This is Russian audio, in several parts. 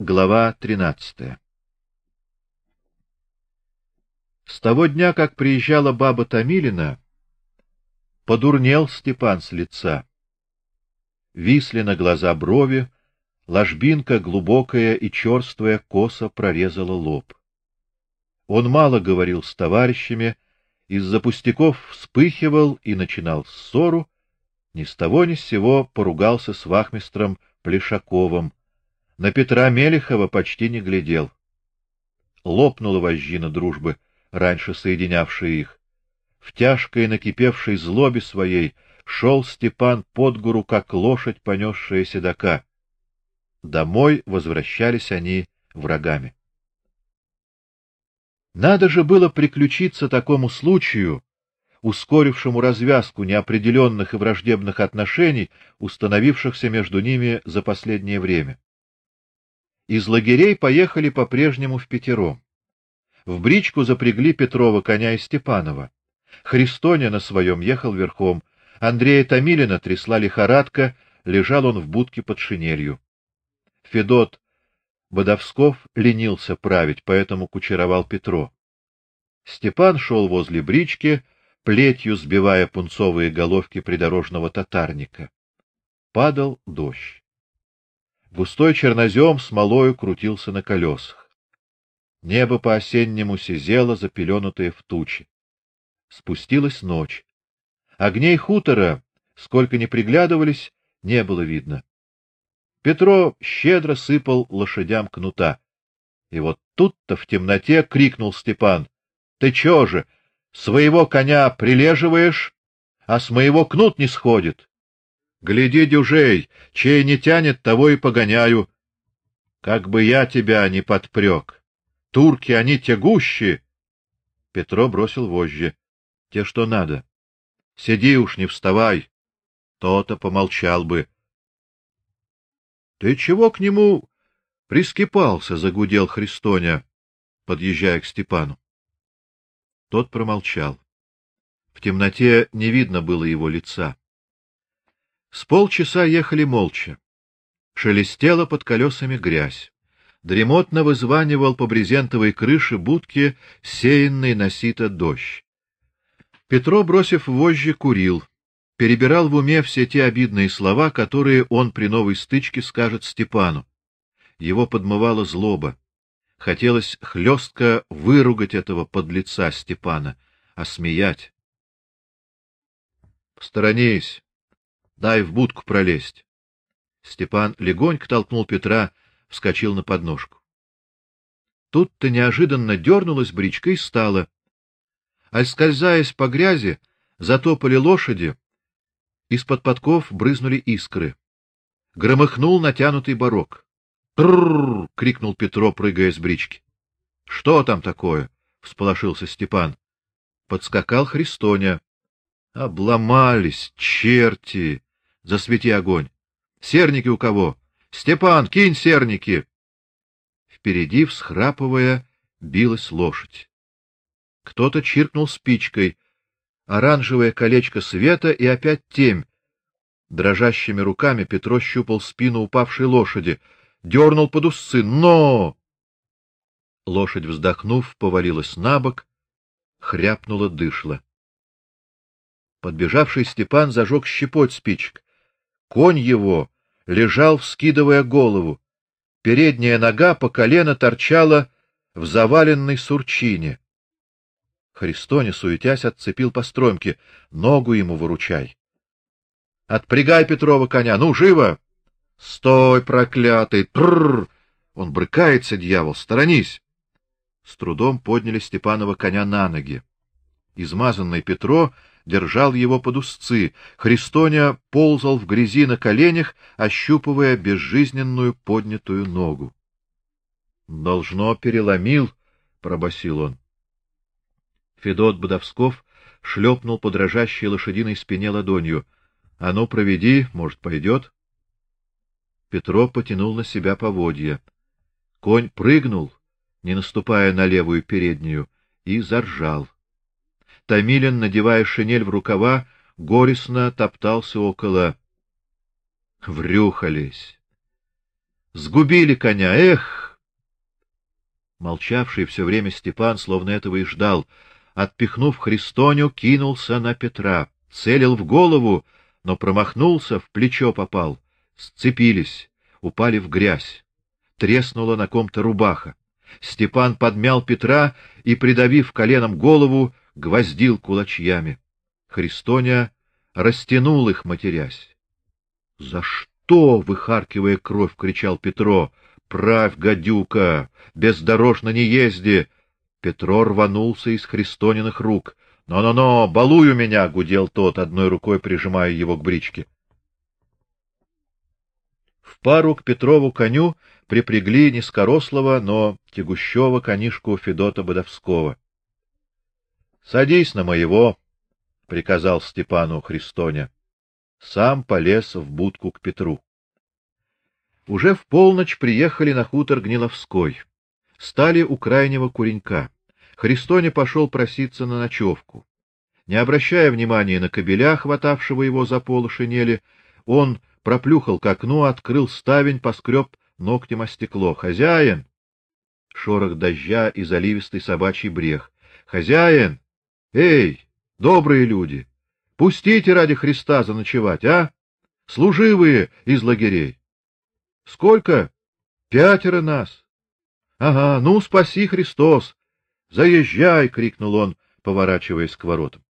Глава 13. С того дня, как приезжала баба Томилина, подурнел Степан с лица. Висли на глаза брови, ложбинка глубокая и черствая косо прорезала лоб. Он мало говорил с товарищами, из-за пустяков вспыхивал и начинал ссору, ни с того ни с сего поругался с вахмистром Плешаковым, на Петра Мелехова почти не глядел. Лопнула вожжина дружбы, раньше соединявшая их. В тяжкой накипевшей злобе своей шел Степан под гору, как лошадь, понесшая седока. Домой возвращались они врагами. Надо же было приключиться такому случаю, ускорившему развязку неопределенных и враждебных отношений, установившихся между ними за последнее время. Из лагерей поехали по-прежнему в пятером. В бричку запрягли Петрова коня и Степанова. Христоня на своем ехал верхом, Андрея Томилина трясла лихорадка, лежал он в будке под шинелью. Федот Бодовсков ленился править, поэтому кучеровал Петро. Степан шел возле брички, плетью сбивая пунцовые головки придорожного татарника. Падал дождь. Густой чернозем смолою крутился на колесах. Небо по-осеннему сизело, запеленутое в тучи. Спустилась ночь. Огней хутора, сколько ни приглядывались, не было видно. Петро щедро сыпал лошадям кнута. И вот тут-то в темноте крикнул Степан: "Ты чё же, своего коня прилеживаешь, а с моего кнут не сходит?" Гляди, дюжей, чей не тянет, того и погоняю. Как бы я тебя не подпрёк. Турки, они тягущие. Петро бросил вожжи. Те, что надо. Сиди уж, не вставай. То-то помолчал бы. Ты чего к нему прискипался, загудел Христоня, подъезжая к Степану. Тот промолчал. В темноте не видно было его лица. С полчаса ехали молча. Шелестела под колесами грязь. Дремотно вызванивал по брезентовой крыше будки сеянный на сито дождь. Петро, бросив вожжи, курил, перебирал в уме все те обидные слова, которые он при новой стычке скажет Степану. Его подмывала злоба. Хотелось хлестко выругать этого подлеца Степана, осмеять. Сторонись, Дай в будку пролезть. Степан легонько толкнул Петра, вскочил на подножку. Тут-то неожиданно дернулась бричка и стала. А скользаясь по грязи, затопали лошади, из-под подков брызнули искры. Громыхнул натянутый барок. «Трррр!» — крикнул Петро, прыгая с брички. «Что там такое?» — всполошился Степан. Подскакал Христоня. «Обломались, черти!» Засвети огонь. Серники у кого? Степан, кинь серники. Впереди, всхрапывая, билась лошадь. Кто-то чиркнул спичкой. Оранжевое колечко света и опять темь. Дрожащими руками Петро щупал спину упавшей лошади, дернул под усы. Но! Лошадь, вздохнув, повалилась на бок, хряпнула дышло. Подбежавший Степан зажег щепоть спичек. Конь его лежал, вскидывая голову. Передняя нога по колено торчала в заваленной сурчине. Христоне, суетясь, отцепил по стромке. Ногу ему выручай. Отпрягай Петрова коня, ну живо! Стой, проклятый! Тррр! Он брыкается, дьявол, сторонись! С трудом подняли Степанова коня на ноги. Измазанный Петро держал его под узцы. Христоня ползал в грязи на коленях, ощупывая безжизненную поднятую ногу. Должно переломил, пробасил он. Федот Бодовсков шлепнул по дрожащей лошадиной спине ладонью. А ну проведи, может, пойдет. Петро потянул на себя поводья. Конь прыгнул, не наступая на левую переднюю, и заржал. Томилин, надевая шинель в рукава, горестно топтался около. Врюхались. Сгубили коня, эх! Молчавший все время Степан словно этого и ждал, отпихнув Христоню, кинулся на Петра, целил в голову, но промахнулся, в плечо попал. Сцепились, упали в грязь. Треснула на ком-то рубаха. Степан подмял Петра и, придавив коленом голову, гвоздил кулачьями. Христоня растянул их, матерясь. — За что? — выхаркивая кровь, кричал Петро. — Правь, гадюка! Бездорожно не езди! Петро рванулся из Христониных рук. «Но-но-но, балуй у меня!» — гудел тот, одной рукой прижимая его к бричке. В пару к Петрову коню припрягли низкорослого, но тягущего конишку Федота Бодовского. — Садись на моего, — приказал Степану Христоня. Сам полез в будку к Петру. Уже в полночь приехали на хутор Гниловской. Стали у крайнего куренька. Христоня пошел проситься на ночевку. Не обращая внимания на кобеля, хватавшего его за полы шинели, он проплюхал к окну, открыл ставень, поскреб ногтем о стекло. Хозяин! Шорох дождя и заливистый собачий брех. Хозяин! Эй, добрые люди! Пустите ради Христа заночевать, а? Служивые из лагерей. Сколько? Пятеро нас. Ага, ну спаси Христос. Заезжай, крикнул он, поворачиваясь к воротам.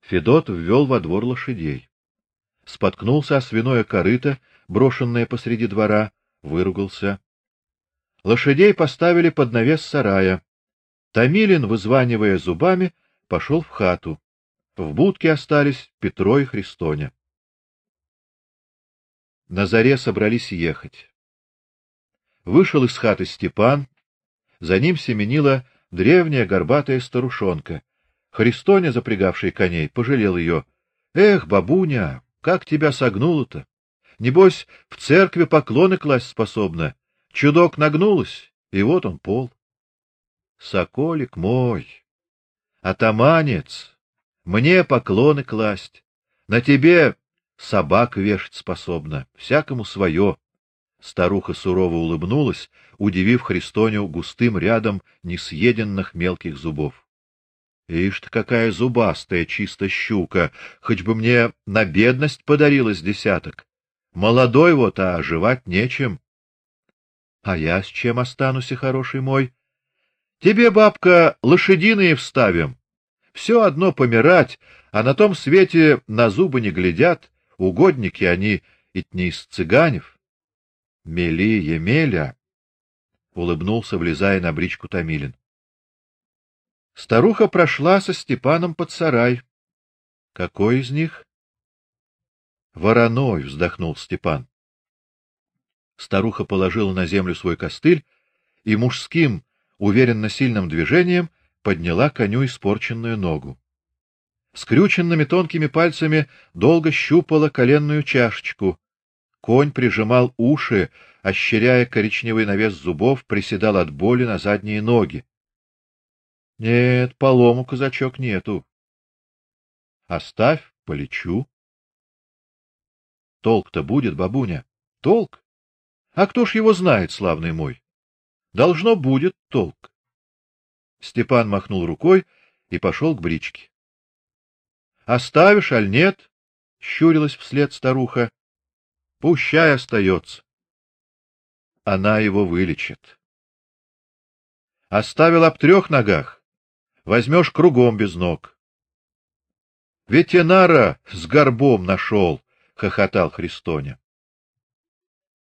Федот ввел во двор лошадей. Споткнулся о свиное корыто, брошенное посреди двора, выругался. Лошадей поставили под навес сарая. Томилин, вызванивая зубами, пошел в хату. В будке остались Петро и Христоня. На заре собрались ехать. Вышел из хаты Степан, за ним семенила древняя горбатая старушонка. Христоня, запрягавший коней, пожалел ее. Эх, бабуня, как тебя согнуло-то! Небось, в церкви поклоны класть способна. Чудок нагнулась, и вот он пол. Соколик мой, атаманец, мне поклоны класть, на тебе собак вешать способна, всякому свое. Старуха сурово улыбнулась, удивив Христоню густым рядом несъеденных мелких зубов. Ишь ты какая зубастая, чисто щука, хоть бы мне на бедность подарилась десяток. Молодой вот, а оживать нечем. А я с чем останусь, хороший мой? Тебе, бабка, лошадиные вставим. Все одно помирать, а на том свете на зубы не глядят, угодники они, и не из цыганев. Мели, Емеля, улыбнулся, влезая на бричку Томилин. Старуха прошла со Степаном под сарай. Какой из них? Вороной, вздохнул Степан. Старуха положила на землю свой костыль и мужским, уверенно сильным движением подняла коню испорченную ногу. Скрюченными тонкими пальцами долго щупала коленную чашечку. Конь прижимал уши, ощеряя коричневый навес зубов, приседал от боли на задние ноги. Нет, полому казачок нету. Оставь, полечу. Толк-то будет, бабуня. Толк? А кто ж его знает, славный мой? Должно будет толк. Степан махнул рукой и пошел к бричке. Оставишь аль нет? щурилась вслед старуха. Пущай остается. Она его вылечит. Оставил об трех ногах, возьмешь кругом без ног. Ветеринара с горбом нашел, хохотал Христоня.